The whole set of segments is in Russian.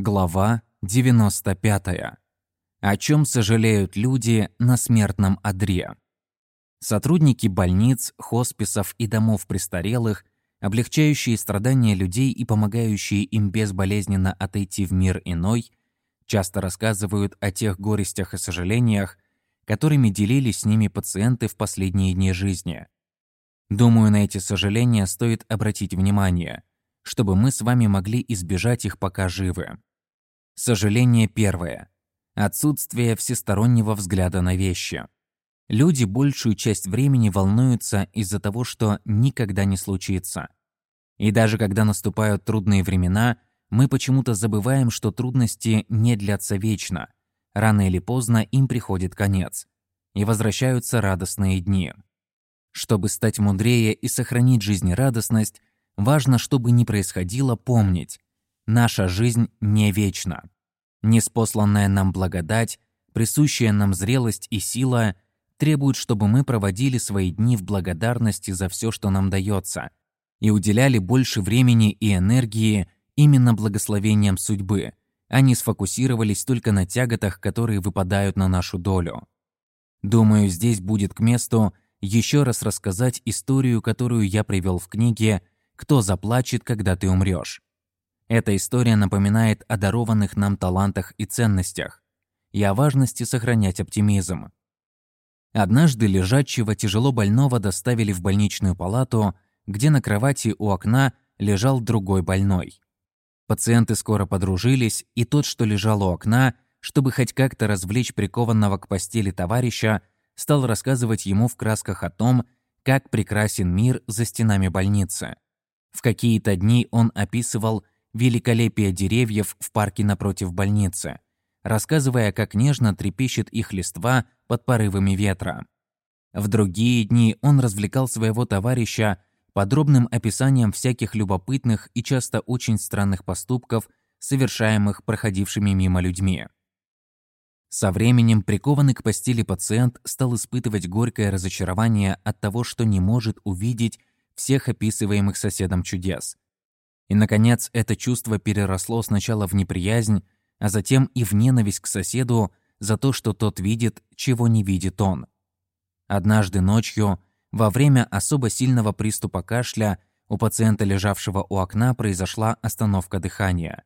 Глава 95. О чем сожалеют люди на смертном одре. Сотрудники больниц, хосписов и домов престарелых, облегчающие страдания людей и помогающие им безболезненно отойти в мир иной, часто рассказывают о тех горестях и сожалениях, которыми делились с ними пациенты в последние дни жизни. Думаю, на эти сожаления стоит обратить внимание, чтобы мы с вами могли избежать их пока живы. Сожаление первое. Отсутствие всестороннего взгляда на вещи. Люди большую часть времени волнуются из-за того, что никогда не случится. И даже когда наступают трудные времена, мы почему-то забываем, что трудности не длятся вечно. Рано или поздно им приходит конец. И возвращаются радостные дни. Чтобы стать мудрее и сохранить жизнерадостность, важно, чтобы ни происходило, помнить, Наша жизнь не вечна. Неспосланная нам благодать, присущая нам зрелость и сила, требуют, чтобы мы проводили свои дни в благодарности за все, что нам дается, и уделяли больше времени и энергии именно благословением судьбы, а не сфокусировались только на тяготах, которые выпадают на нашу долю. Думаю, здесь будет к месту еще раз рассказать историю, которую я привел в книге «Кто заплачет, когда ты умрешь». Эта история напоминает о дарованных нам талантах и ценностях и о важности сохранять оптимизм. Однажды лежачего тяжело больного доставили в больничную палату, где на кровати у окна лежал другой больной. Пациенты скоро подружились, и тот, что лежал у окна, чтобы хоть как-то развлечь прикованного к постели товарища, стал рассказывать ему в красках о том, как прекрасен мир за стенами больницы. В какие-то дни он описывал великолепие деревьев в парке напротив больницы, рассказывая, как нежно трепещет их листва под порывами ветра. В другие дни он развлекал своего товарища подробным описанием всяких любопытных и часто очень странных поступков, совершаемых проходившими мимо людьми. Со временем прикованный к постели пациент стал испытывать горькое разочарование от того, что не может увидеть всех описываемых соседом чудес – и, наконец, это чувство переросло сначала в неприязнь, а затем и в ненависть к соседу за то, что тот видит, чего не видит он. Однажды ночью, во время особо сильного приступа кашля, у пациента, лежавшего у окна, произошла остановка дыхания.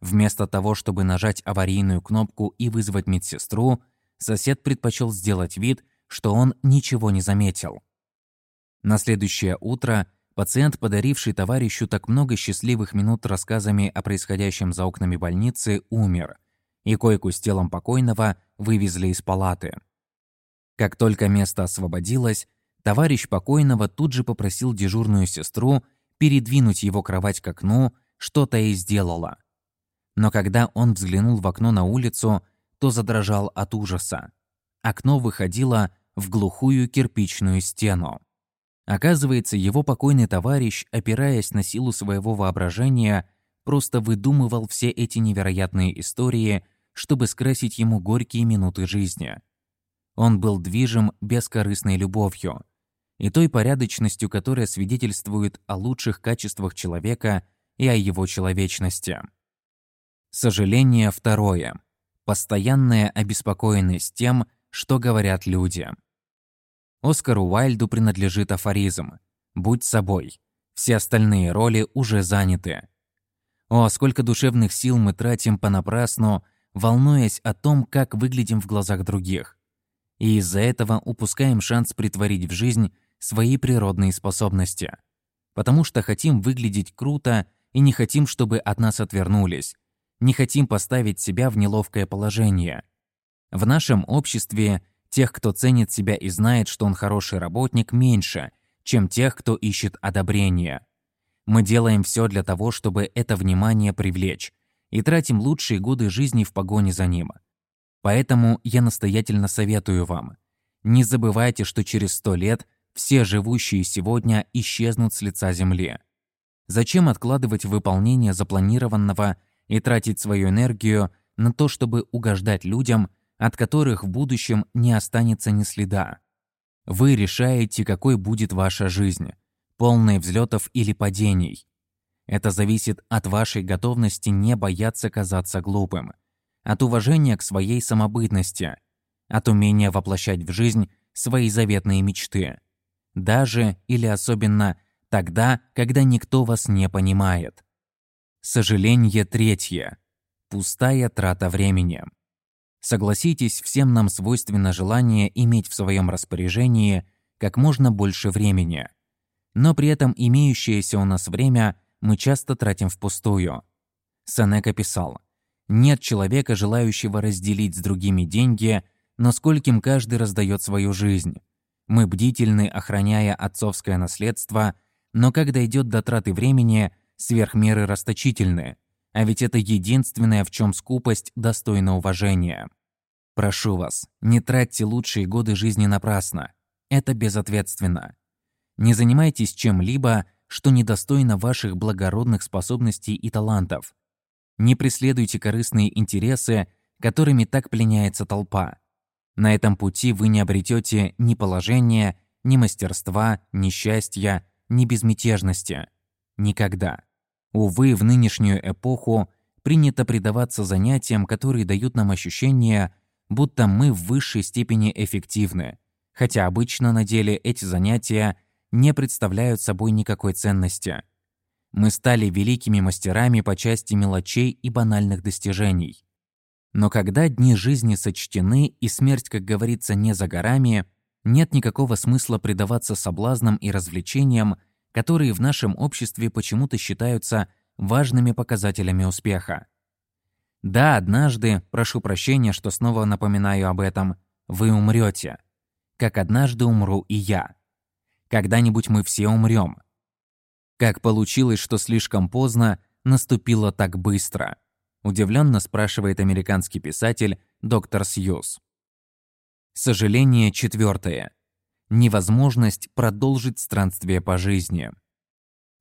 Вместо того, чтобы нажать аварийную кнопку и вызвать медсестру, сосед предпочел сделать вид, что он ничего не заметил. На следующее утро Пациент, подаривший товарищу так много счастливых минут рассказами о происходящем за окнами больницы, умер, и койку с телом покойного вывезли из палаты. Как только место освободилось, товарищ покойного тут же попросил дежурную сестру передвинуть его кровать к окну, что-то и сделала. Но когда он взглянул в окно на улицу, то задрожал от ужаса. Окно выходило в глухую кирпичную стену. Оказывается, его покойный товарищ, опираясь на силу своего воображения, просто выдумывал все эти невероятные истории, чтобы скрасить ему горькие минуты жизни. Он был движим бескорыстной любовью и той порядочностью, которая свидетельствует о лучших качествах человека и о его человечности. Сожаление второе. Постоянная обеспокоенность тем, что говорят люди. Оскару Уайльду принадлежит афоризм «Будь собой». Все остальные роли уже заняты. О, сколько душевных сил мы тратим понапрасну, волнуясь о том, как выглядим в глазах других. И из-за этого упускаем шанс притворить в жизнь свои природные способности. Потому что хотим выглядеть круто и не хотим, чтобы от нас отвернулись. Не хотим поставить себя в неловкое положение. В нашем обществе Тех, кто ценит себя и знает, что он хороший работник, меньше, чем тех, кто ищет одобрения. Мы делаем все для того, чтобы это внимание привлечь, и тратим лучшие годы жизни в погоне за ним. Поэтому я настоятельно советую вам. Не забывайте, что через сто лет все живущие сегодня исчезнут с лица Земли. Зачем откладывать выполнение запланированного и тратить свою энергию на то, чтобы угождать людям – от которых в будущем не останется ни следа. Вы решаете, какой будет ваша жизнь, полная взлетов или падений. Это зависит от вашей готовности не бояться казаться глупым, от уважения к своей самобытности, от умения воплощать в жизнь свои заветные мечты. Даже или особенно тогда, когда никто вас не понимает. Сожаление третье. Пустая трата времени. Согласитесь, всем нам свойственно желание иметь в своем распоряжении как можно больше времени. Но при этом имеющееся у нас время мы часто тратим впустую. Сенека писал, «Нет человека, желающего разделить с другими деньги, но скольким каждый раздает свою жизнь. Мы бдительны, охраняя отцовское наследство, но когда идет до траты времени, сверхмеры расточительны. А ведь это единственное, в чем скупость достойна уважения. Прошу вас, не тратьте лучшие годы жизни напрасно. Это безответственно. Не занимайтесь чем-либо, что недостойно ваших благородных способностей и талантов. Не преследуйте корыстные интересы, которыми так пленяется толпа. На этом пути вы не обретете ни положения, ни мастерства, ни счастья, ни безмятежности. Никогда. Увы, в нынешнюю эпоху принято предаваться занятиям, которые дают нам ощущение, будто мы в высшей степени эффективны, хотя обычно на деле эти занятия не представляют собой никакой ценности. Мы стали великими мастерами по части мелочей и банальных достижений. Но когда дни жизни сочтены и смерть, как говорится, не за горами, нет никакого смысла предаваться соблазнам и развлечениям, которые в нашем обществе почему-то считаются важными показателями успеха. Да, однажды, прошу прощения, что снова напоминаю об этом, вы умрете, как однажды умру и я. Когда-нибудь мы все умрем. Как получилось, что слишком поздно, наступило так быстро? Удивленно спрашивает американский писатель доктор Сьюз. Сожаление четвертое невозможность продолжить странствие по жизни.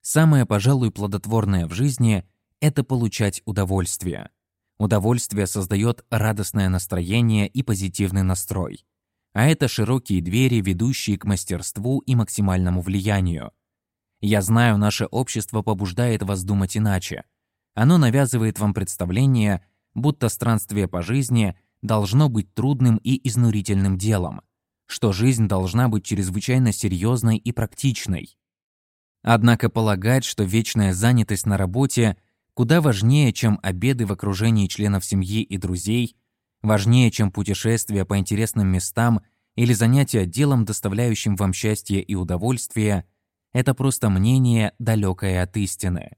Самое, пожалуй, плодотворное в жизни – это получать удовольствие. Удовольствие создает радостное настроение и позитивный настрой. А это широкие двери, ведущие к мастерству и максимальному влиянию. Я знаю, наше общество побуждает вас думать иначе. Оно навязывает вам представление, будто странствие по жизни должно быть трудным и изнурительным делом – что жизнь должна быть чрезвычайно серьезной и практичной. Однако полагать, что вечная занятость на работе куда важнее, чем обеды в окружении членов семьи и друзей, важнее, чем путешествия по интересным местам или занятия делом, доставляющим вам счастье и удовольствие, это просто мнение, далекое от истины.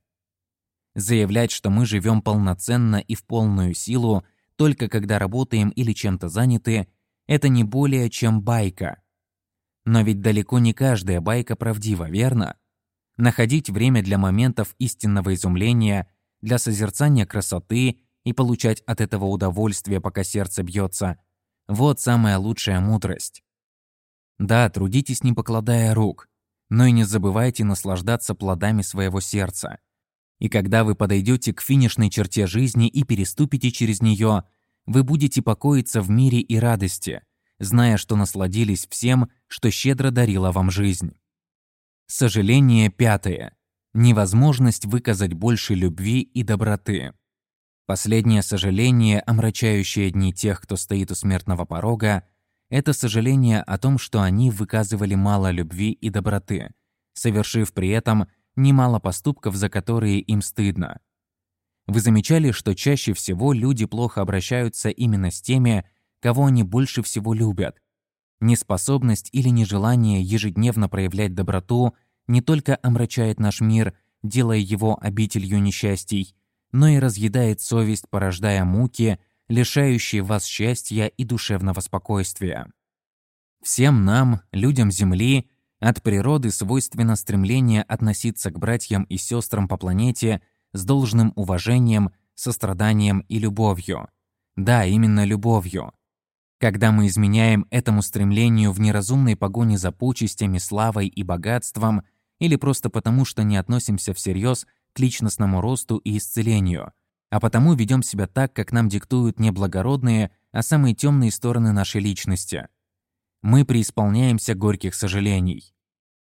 Заявлять, что мы живем полноценно и в полную силу, только когда работаем или чем-то заняты, это не более чем байка. Но ведь далеко не каждая байка правдива, верно? Находить время для моментов истинного изумления, для созерцания красоты и получать от этого удовольствие, пока сердце бьется – вот самая лучшая мудрость. Да, трудитесь, не покладая рук, но и не забывайте наслаждаться плодами своего сердца. И когда вы подойдете к финишной черте жизни и переступите через нее, вы будете покоиться в мире и радости, зная, что насладились всем, что щедро дарила вам жизнь. Сожаление пятое. Невозможность выказать больше любви и доброты. Последнее сожаление, омрачающее дни тех, кто стоит у смертного порога, это сожаление о том, что они выказывали мало любви и доброты, совершив при этом немало поступков, за которые им стыдно. Вы замечали, что чаще всего люди плохо обращаются именно с теми, кого они больше всего любят. Неспособность или нежелание ежедневно проявлять доброту не только омрачает наш мир, делая его обителью несчастий, но и разъедает совесть, порождая муки, лишающие вас счастья и душевного спокойствия. Всем нам, людям Земли, от природы свойственно стремление относиться к братьям и сестрам по планете – с должным уважением, состраданием и любовью. Да, именно любовью. Когда мы изменяем этому стремлению в неразумной погоне за почестями, славой и богатством, или просто потому, что не относимся всерьез к личностному росту и исцелению, а потому ведем себя так, как нам диктуют не благородные, а самые темные стороны нашей личности. Мы преисполняемся горьких сожалений.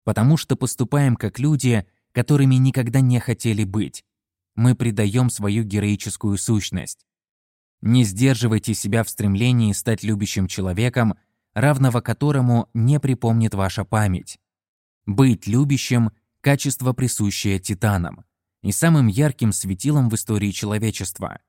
Потому что поступаем как люди, которыми никогда не хотели быть. Мы предаем свою героическую сущность. Не сдерживайте себя в стремлении стать любящим человеком, равного которому не припомнит ваша память. Быть любящим – качество, присущее титанам, и самым ярким светилом в истории человечества.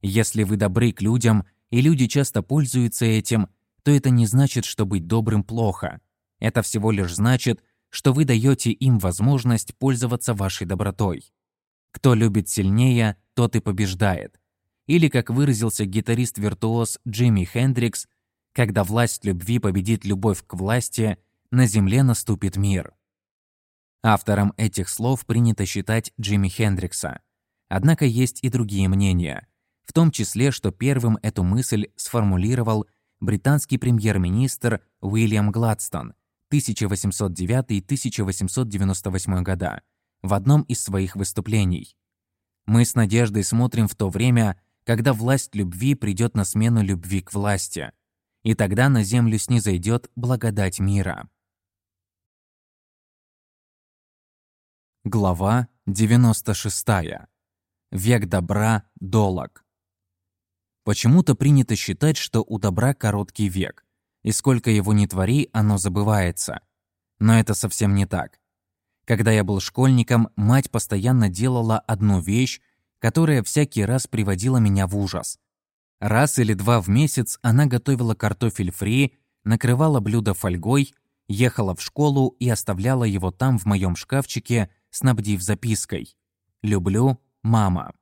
Если вы добры к людям, и люди часто пользуются этим, то это не значит, что быть добрым плохо. Это всего лишь значит, что вы даете им возможность пользоваться вашей добротой. Кто любит сильнее, тот и побеждает. Или, как выразился гитарист-виртуоз Джимми Хендрикс, когда власть любви победит любовь к власти, на земле наступит мир. Автором этих слов принято считать Джимми Хендрикса. Однако есть и другие мнения, в том числе, что первым эту мысль сформулировал британский премьер-министр Уильям Гладстон 1809-1898 года в одном из своих выступлений. Мы с надеждой смотрим в то время, когда власть любви придет на смену любви к власти, и тогда на землю снизойдет благодать мира. Глава 96. Век добра долог. Почему-то принято считать, что у добра короткий век, и сколько его ни твори, оно забывается. Но это совсем не так. Когда я был школьником, мать постоянно делала одну вещь, которая всякий раз приводила меня в ужас. Раз или два в месяц она готовила картофель фри, накрывала блюдо фольгой, ехала в школу и оставляла его там в моем шкафчике, снабдив запиской «Люблю, мама».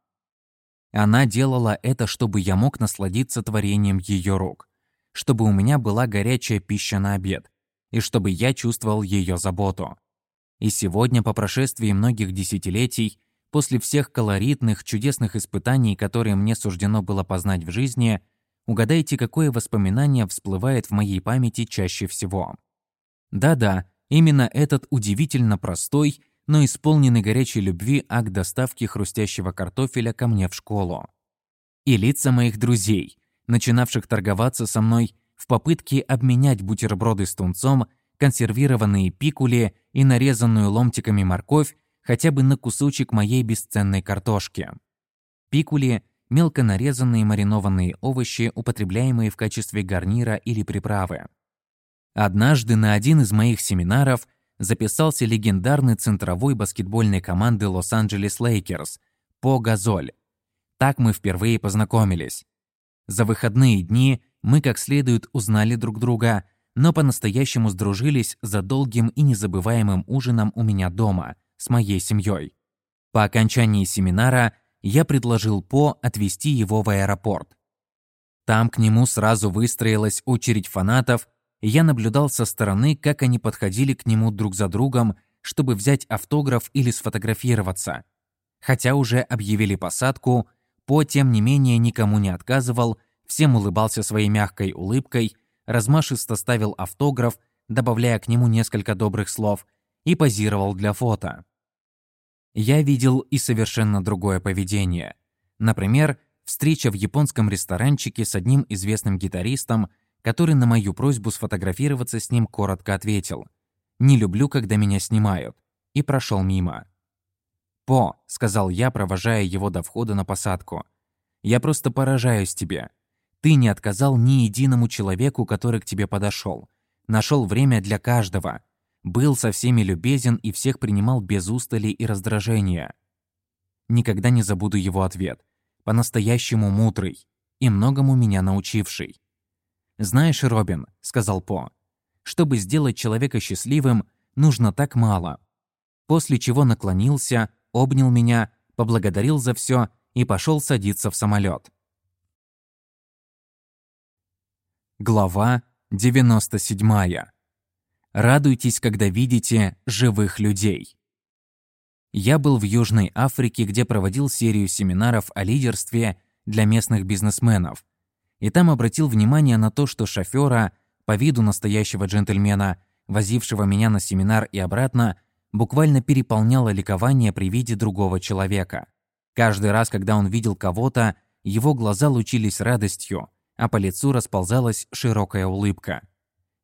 Она делала это, чтобы я мог насладиться творением ее рук, чтобы у меня была горячая пища на обед, и чтобы я чувствовал ее заботу. И сегодня, по прошествии многих десятилетий, После всех колоритных, чудесных испытаний, которые мне суждено было познать в жизни, угадайте, какое воспоминание всплывает в моей памяти чаще всего. Да-да, именно этот удивительно простой, но исполненный горячей любви акт доставки хрустящего картофеля ко мне в школу. И лица моих друзей, начинавших торговаться со мной в попытке обменять бутерброды с тунцом, консервированные пикули и нарезанную ломтиками морковь хотя бы на кусочек моей бесценной картошки. Пикули – мелко нарезанные маринованные овощи, употребляемые в качестве гарнира или приправы. Однажды на один из моих семинаров записался легендарный центровой баскетбольной команды Лос-Анджелес Лейкерс Пау Газоль. Так мы впервые познакомились. За выходные дни мы как следует узнали друг друга, но по-настоящему сдружились за долгим и незабываемым ужином у меня дома, с моей семьей. По окончании семинара я предложил По отвезти его в аэропорт. Там к нему сразу выстроилась очередь фанатов, и я наблюдал со стороны, как они подходили к нему друг за другом, чтобы взять автограф или сфотографироваться. Хотя уже объявили посадку, По, тем не менее, никому не отказывал, всем улыбался своей мягкой улыбкой, размашисто ставил автограф, добавляя к нему несколько добрых слов, и позировал для фото. Я видел и совершенно другое поведение. Например, встреча в японском ресторанчике с одним известным гитаристом, который на мою просьбу сфотографироваться с ним коротко ответил «Не люблю, когда меня снимают», и прошел мимо. «По», — сказал я, провожая его до входа на посадку, — «я просто поражаюсь тебе. Ты не отказал ни единому человеку, который к тебе подошел. Нашел время для каждого был со всеми любезен и всех принимал без устали и раздражения. Никогда не забуду его ответ. По-настоящему мудрый и многому меня научивший. «Знаешь, Робин», — сказал По, — «чтобы сделать человека счастливым, нужно так мало». После чего наклонился, обнял меня, поблагодарил за все и пошел садиться в самолет. Глава 97. Радуйтесь, когда видите живых людей. Я был в Южной Африке, где проводил серию семинаров о лидерстве для местных бизнесменов. И там обратил внимание на то, что шофера, по виду настоящего джентльмена, возившего меня на семинар и обратно, буквально переполняло ликование при виде другого человека. Каждый раз, когда он видел кого-то, его глаза лучились радостью, а по лицу расползалась широкая улыбка.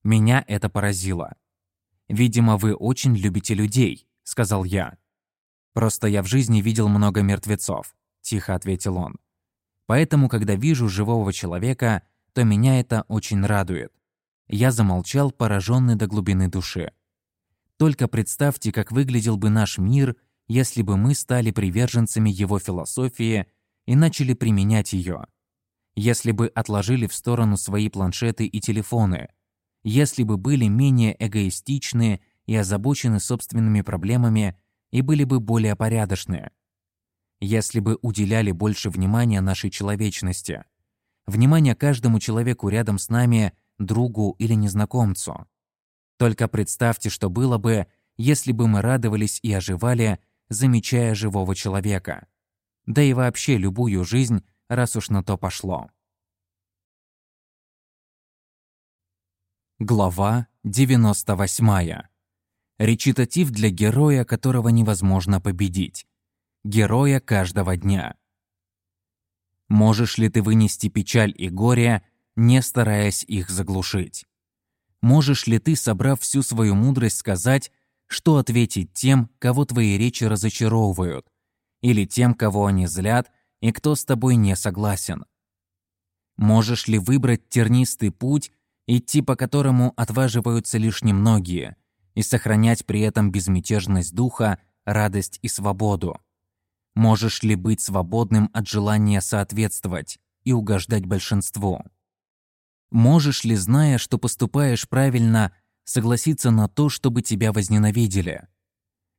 Меня это поразило. «Видимо, вы очень любите людей», — сказал я. Просто я в жизни видел много мертвецов, тихо ответил он. Поэтому, когда вижу живого человека, то меня это очень радует. Я замолчал, пораженный до глубины души. Только представьте, как выглядел бы наш мир, если бы мы стали приверженцами его философии и начали применять ее. Если бы отложили в сторону свои планшеты и телефоны, если бы были менее эгоистичны и озабочены собственными проблемами и были бы более порядочны. Если бы уделяли больше внимания нашей человечности, внимания каждому человеку рядом с нами, другу или незнакомцу. Только представьте, что было бы, если бы мы радовались и оживали, замечая живого человека. Да и вообще любую жизнь, раз уж на то пошло. Глава 98. Речитатив для героя, которого невозможно победить. Героя каждого дня. Можешь ли ты вынести печаль и горе, не стараясь их заглушить? Можешь ли ты, собрав всю свою мудрость, сказать, что ответить тем, кого твои речи разочаровывают, или тем, кого они злят, и кто с тобой не согласен? Можешь ли выбрать тернистый путь, идти по которому отваживаются лишь немногие, и сохранять при этом безмятежность духа, радость и свободу? Можешь ли быть свободным от желания соответствовать и угождать большинству? Можешь ли, зная, что поступаешь правильно, согласиться на то, чтобы тебя возненавидели?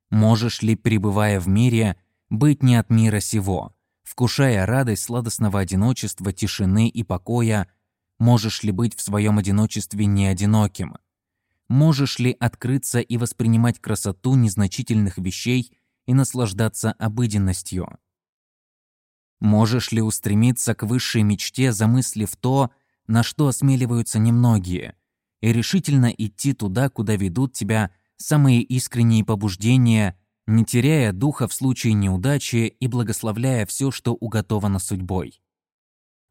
Можешь ли, пребывая в мире, быть не от мира сего, вкушая радость сладостного одиночества, тишины и покоя, можешь ли быть в своем одиночестве не одиноким? Можешь ли открыться и воспринимать красоту незначительных вещей и наслаждаться обыденностью? Можешь ли устремиться к высшей мечте, замыслив то, на что осмеливаются немногие, и решительно идти туда, куда ведут тебя самые искренние побуждения, не теряя духа в случае неудачи и благословляя все, что уготовано судьбой.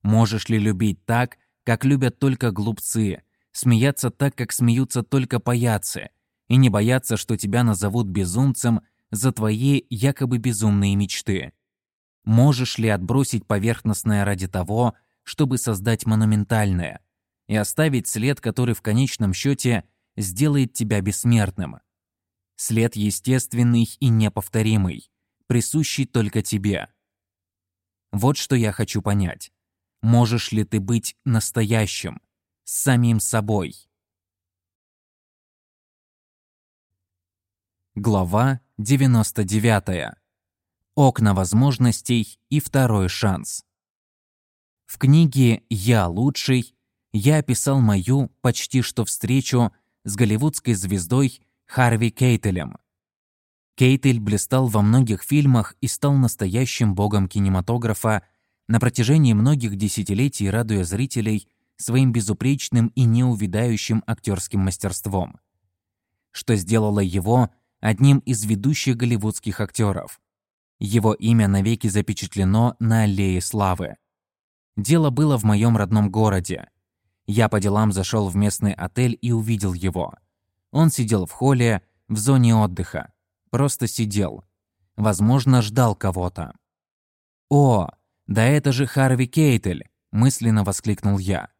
Можешь ли любить так, как любят только глупцы, смеяться так, как смеются только паяцы, и не бояться, что тебя назовут безумцем за твои якобы безумные мечты? Можешь ли отбросить поверхностное ради того, чтобы создать монументальное и оставить след, который в конечном счете сделает тебя бессмертным. След естественный и неповторимый, присущий только тебе. Вот что я хочу понять. Можешь ли ты быть настоящим, самим собой? Глава 99. Окна возможностей и второй шанс. В книге «Я лучший» я описал мою почти что встречу с голливудской звездой Харви Кейтелем. Кейтель блистал во многих фильмах и стал настоящим богом кинематографа на протяжении многих десятилетий, радуя зрителей своим безупречным и неувидающим актерским мастерством, что сделало его одним из ведущих голливудских актеров. Его имя навеки запечатлено на аллее славы. Дело было в моем родном городе. Я по делам зашел в местный отель и увидел его. Он сидел в холле, в зоне отдыха. Просто сидел. Возможно, ждал кого-то. «О, да это же Харви Кейтель!» – мысленно воскликнул я.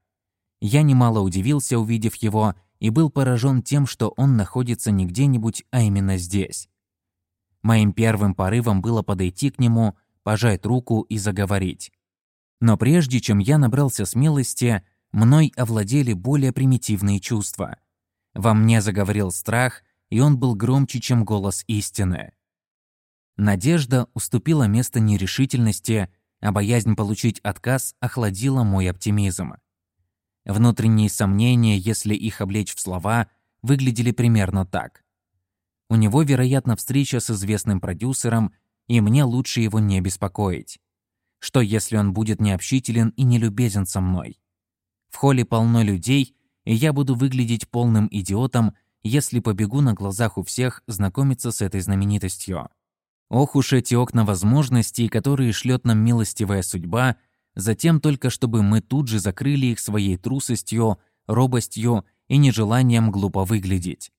Я немало удивился, увидев его, и был поражен тем, что он находится не где-нибудь, а именно здесь. Моим первым порывом было подойти к нему, пожать руку и заговорить. Но прежде чем я набрался смелости, мной овладели более примитивные чувства. Во мне заговорил страх, и он был громче, чем голос истины. Надежда уступила место нерешительности, а боязнь получить отказ охладила мой оптимизм. Внутренние сомнения, если их облечь в слова, выглядели примерно так. У него, вероятно, встреча с известным продюсером, и мне лучше его не беспокоить. Что, если он будет необщителен и нелюбезен со мной? В холле полно людей, и я буду выглядеть полным идиотом, если побегу на глазах у всех знакомиться с этой знаменитостью. Ох уж эти окна возможностей, которые шлет нам милостивая судьба, затем только чтобы мы тут же закрыли их своей трусостью, робостью и нежеланием глупо выглядеть.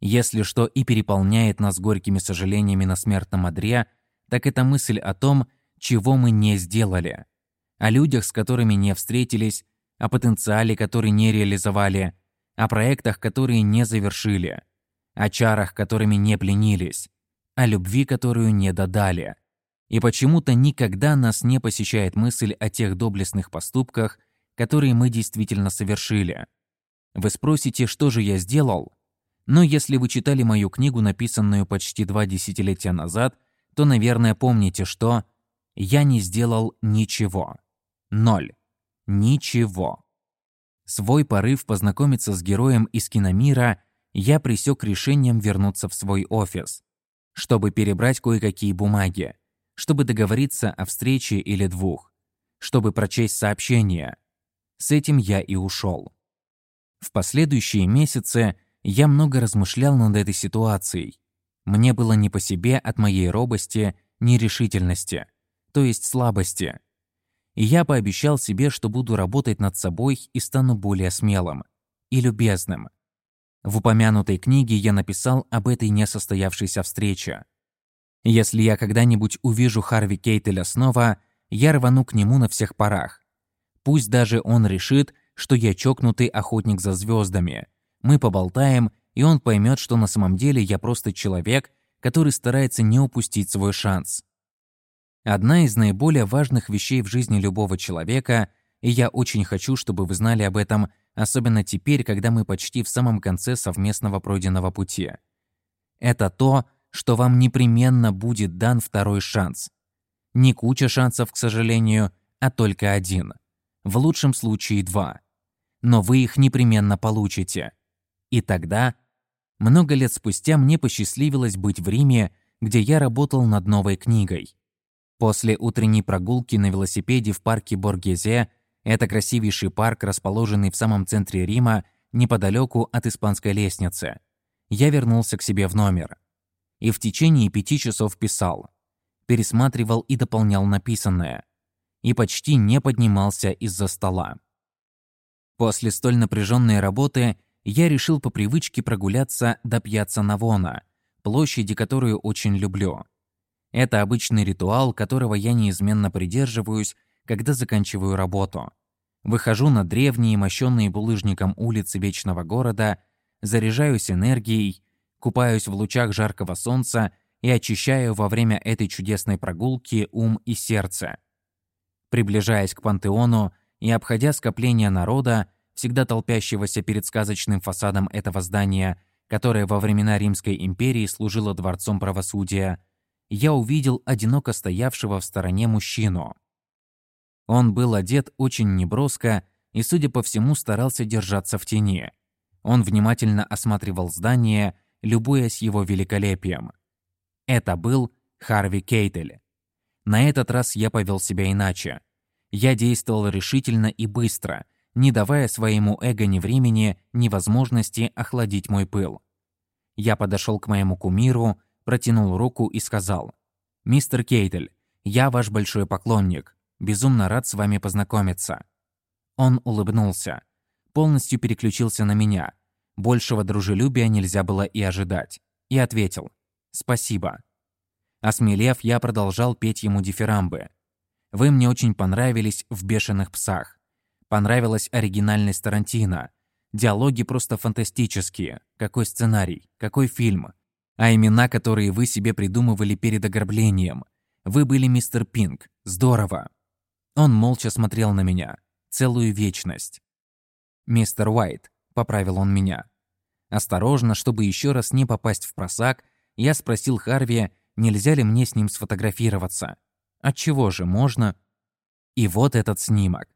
Если что и переполняет нас горькими сожалениями на смертном одре, так это мысль о том, чего мы не сделали, о людях, с которыми не встретились, о потенциале, который не реализовали, о проектах, которые не завершили, о чарах, которыми не пленились, о любви, которую не додали. И почему-то никогда нас не посещает мысль о тех доблестных поступках, которые мы действительно совершили. Вы спросите, что же я сделал? Но если вы читали мою книгу, написанную почти два десятилетия назад, то, наверное, помните, что я не сделал ничего. Ноль. Ничего. Свой порыв познакомиться с героем из киномира я пресек решением вернуться в свой офис, чтобы перебрать кое-какие бумаги, чтобы договориться о встрече или двух, чтобы прочесть сообщение. С этим я и ушел. В последующие месяцы я много размышлял над этой ситуацией. Мне было не по себе от моей робости, нерешительности, то есть слабости. И я пообещал себе, что буду работать над собой и стану более смелым и любезным. В упомянутой книге я написал об этой несостоявшейся встрече. Если я когда-нибудь увижу Харви Кейтеля снова, я рвану к нему на всех парах. Пусть даже он решит, что я чокнутый охотник за звездами, мы поболтаем, и он поймет, что на самом деле я просто человек, который старается не упустить свой шанс. Одна из наиболее важных вещей в жизни любого человека, и я очень хочу, чтобы вы знали об этом, особенно теперь, когда мы почти в самом конце совместного пройденного пути. Это то, что вам непременно будет дан второй шанс. Не куча шансов, к сожалению, а только один. В лучшем случае два. Но вы их непременно получите. И тогда, много лет спустя, мне посчастливилось быть в Риме, где я работал над новой книгой. После утренней прогулки на велосипеде в парке Боргезе, это красивейший парк, расположенный в самом центре Рима, неподалеку от Испанской лестницы, я вернулся к себе в номер. И в течение пяти часов писал, пересматривал и дополнял написанное, и почти не поднимался из-за стола. После столь напряженной работы я решил по привычке прогуляться до Пьяца Навона, площади, которую очень люблю. Это обычный ритуал, которого я неизменно придерживаюсь, когда заканчиваю работу. Выхожу на древние, мощенные булыжником улицы Вечного Города, заряжаюсь энергией, купаюсь в лучах жаркого солнца и очищаю во время этой чудесной прогулки ум и сердце. Приближаясь к пантеону и обходя скопление народа, всегда толпящегося перед сказочным фасадом этого здания, которое во времена Римской империи служило дворцом правосудия, я увидел одиноко стоявшего в стороне мужчину. Он был одет очень неброско и, судя по всему, старался держаться в тени. Он внимательно осматривал здание, любуясь его великолепием. Это был Харви Кейтель. На этот раз я повел себя иначе. Я действовал решительно и быстро – не давая своему эго ни времени, ни возможности охладить мой пыл. Я подошел к моему кумиру, протянул руку и сказал, «Мистер Кейтель, я ваш большой поклонник. Безумно рад с вами познакомиться». Он улыбнулся, полностью переключился на меня. Большего дружелюбия нельзя было и ожидать. И ответил, «Спасибо». Осмелев, я продолжал петь ему дифирамбы. «Вы мне очень понравились в «Бешеных псах». Понравилась оригинальность Тарантино. Диалоги просто фантастические. Какой сценарий, какой фильм. А имена, которые вы себе придумывали перед ограблением. Вы были мистер Пинк. Здорово. Он молча смотрел на меня. Целую вечность. «Мистер Уайт», — поправил он меня. Осторожно, чтобы еще раз не попасть в просак, я спросил Харви, нельзя ли мне с ним сфотографироваться. Отчего же можно? И вот этот снимок.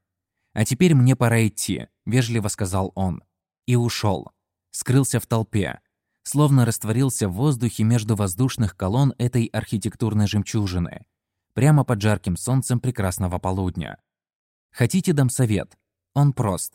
«А теперь мне пора идти», — вежливо сказал он. И ушел. Скрылся в толпе. Словно растворился в воздухе между воздушных колонн этой архитектурной жемчужины. Прямо под жарким солнцем прекрасного полудня. Хотите дам совет? Он прост.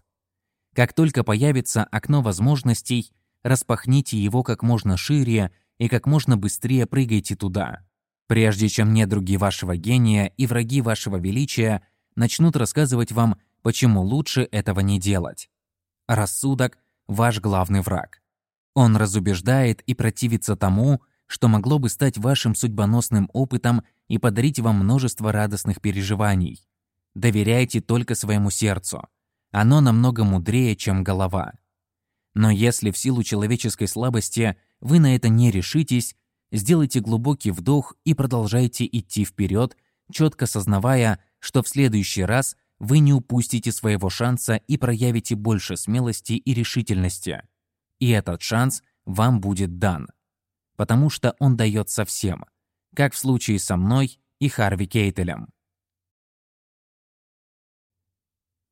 Как только появится окно возможностей, распахните его как можно шире и как можно быстрее прыгайте туда. Прежде чем недруги вашего гения и враги вашего величия начнут рассказывать вам почему лучше этого не делать. Рассудок – ваш главный враг. Он разубеждает и противится тому, что могло бы стать вашим судьбоносным опытом и подарить вам множество радостных переживаний. Доверяйте только своему сердцу. Оно намного мудрее, чем голова. Но если в силу человеческой слабости вы на это не решитесь, сделайте глубокий вдох и продолжайте идти вперед, четко сознавая, что в следующий раз вы не упустите своего шанса и проявите больше смелости и решительности. И этот шанс вам будет дан. Потому что он дается всем, как в случае со мной и Харви Кейтелем.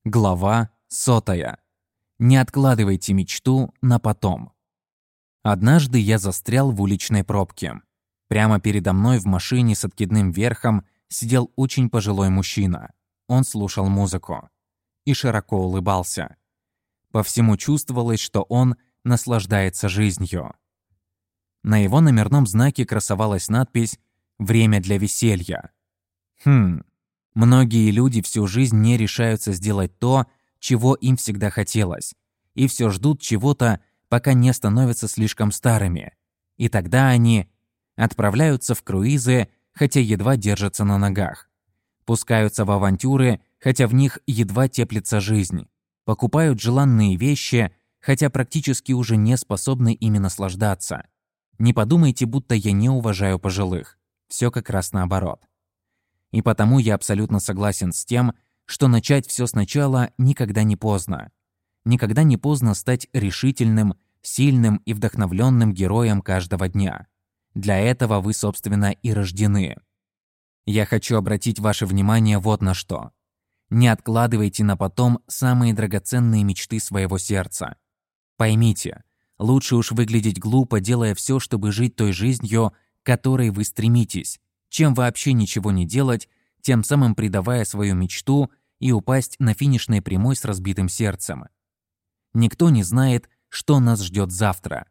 Глава сотая. Не откладывайте мечту на потом. Однажды я застрял в уличной пробке. Прямо передо мной в машине с откидным верхом сидел очень пожилой мужчина. Он слушал музыку и широко улыбался. По всему чувствовалось, что он наслаждается жизнью. На его номерном знаке красовалась надпись «Время для веселья». Хм, многие люди всю жизнь не решаются сделать то, чего им всегда хотелось, и все ждут чего-то, пока не становятся слишком старыми. И тогда они отправляются в круизы, хотя едва держатся на ногах. Пускаются в авантюры, хотя в них едва теплится жизнь. Покупают желанные вещи, хотя практически уже не способны ими наслаждаться. Не подумайте, будто я не уважаю пожилых. Все как раз наоборот. И потому я абсолютно согласен с тем, что начать все сначала никогда не поздно. Никогда не поздно стать решительным, сильным и вдохновленным героем каждого дня. Для этого вы, собственно, и рождены. Я хочу обратить ваше внимание вот на что. Не откладывайте на потом самые драгоценные мечты своего сердца. Поймите, лучше уж выглядеть глупо, делая все, чтобы жить той жизнью, к которой вы стремитесь, чем вообще ничего не делать, тем самым предавая свою мечту и упасть на финишной прямой с разбитым сердцем. Никто не знает, что нас ждет завтра.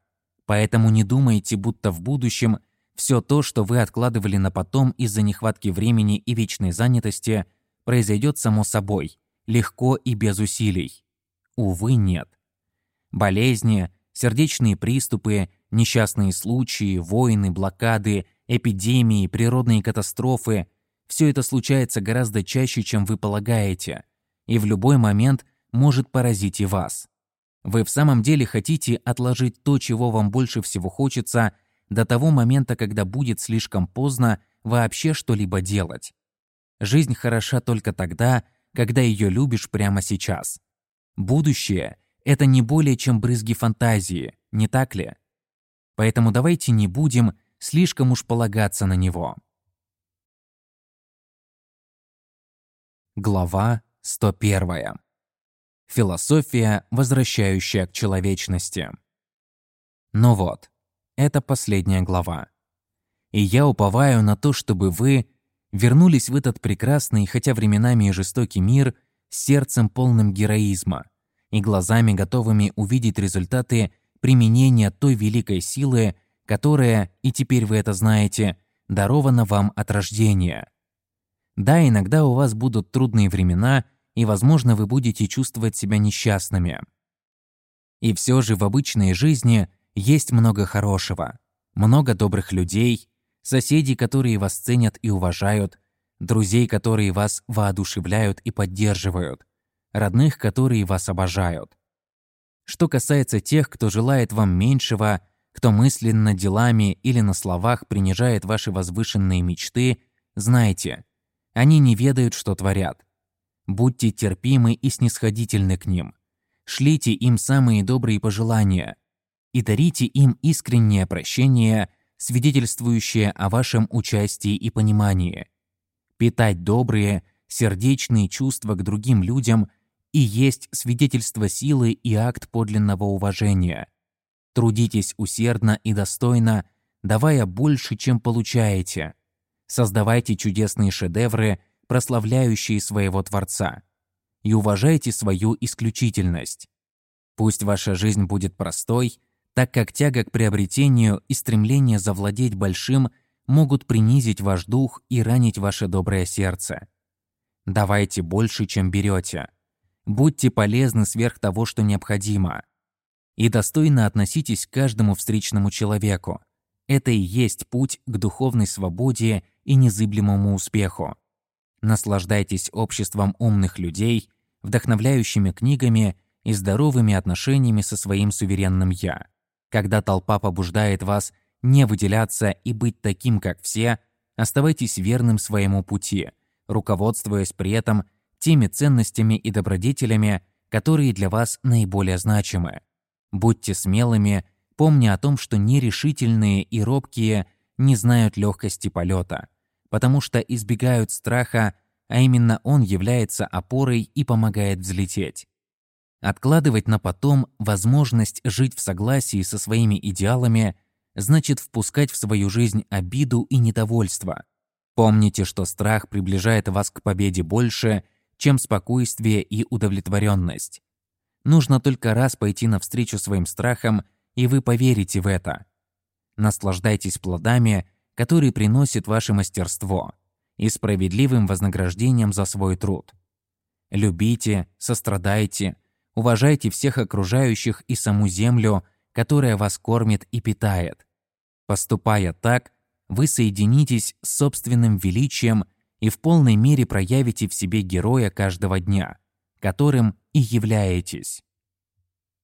Поэтому не думайте, будто в будущем все то, что вы откладывали на потом из-за нехватки времени и вечной занятости, произойдет само собой, легко и без усилий. Увы, нет. Болезни, сердечные приступы, несчастные случаи, войны, блокады, эпидемии, природные катастрофы – все это случается гораздо чаще, чем вы полагаете, и в любой момент может поразить и вас. Вы в самом деле хотите отложить то, чего вам больше всего хочется, до того момента, когда будет слишком поздно вообще что-либо делать. Жизнь хороша только тогда, когда ее любишь прямо сейчас. Будущее – это не более чем брызги фантазии, не так ли? Поэтому давайте не будем слишком уж полагаться на него. Глава 101. Философия, возвращающая к человечности. Ну вот, это последняя глава. И я уповаю на то, чтобы вы вернулись в этот прекрасный, хотя временами и жестокий мир, сердцем полным героизма и глазами готовыми увидеть результаты применения той великой силы, которая, и теперь вы это знаете, дарована вам от рождения. Да, иногда у вас будут трудные времена, и, возможно, вы будете чувствовать себя несчастными. И все же в обычной жизни есть много хорошего, много добрых людей, соседей, которые вас ценят и уважают, друзей, которые вас воодушевляют и поддерживают, родных, которые вас обожают. Что касается тех, кто желает вам меньшего, кто мысленно делами или на словах принижает ваши возвышенные мечты, знайте, они не ведают, что творят. Будьте терпимы и снисходительны к ним. Шлите им самые добрые пожелания и дарите им искреннее прощение, свидетельствующее о вашем участии и понимании. Питать добрые, сердечные чувства к другим людям и есть свидетельство силы и акт подлинного уважения. Трудитесь усердно и достойно, давая больше, чем получаете. Создавайте чудесные шедевры – прославляющие своего Творца, и уважайте свою исключительность. Пусть ваша жизнь будет простой, так как тяга к приобретению и стремление завладеть большим могут принизить ваш дух и ранить ваше доброе сердце. Давайте больше, чем берете. Будьте полезны сверх того, что необходимо. И достойно относитесь к каждому встречному человеку. Это и есть путь к духовной свободе и незыблемому успеху. Наслаждайтесь обществом умных людей, вдохновляющими книгами и здоровыми отношениями со своим суверенным «я». Когда толпа побуждает вас не выделяться и быть таким, как все, оставайтесь верным своему пути, руководствуясь при этом теми ценностями и добродетелями, которые для вас наиболее значимы. Будьте смелыми, помня о том, что нерешительные и робкие не знают легкости полета, потому что избегают страха, а именно он является опорой и помогает взлететь. Откладывать на потом возможность жить в согласии со своими идеалами значит впускать в свою жизнь обиду и недовольство. Помните, что страх приближает вас к победе больше, чем спокойствие и удовлетворенность. Нужно только раз пойти навстречу своим страхам, и вы поверите в это. Наслаждайтесь плодами, которые приносит ваше мастерство, и справедливым вознаграждением за свой труд. Любите, сострадайте, уважайте всех окружающих и саму землю, которая вас кормит и питает. Поступая так, вы соединитесь с собственным величием и в полной мере проявите в себе героя каждого дня, которым и являетесь.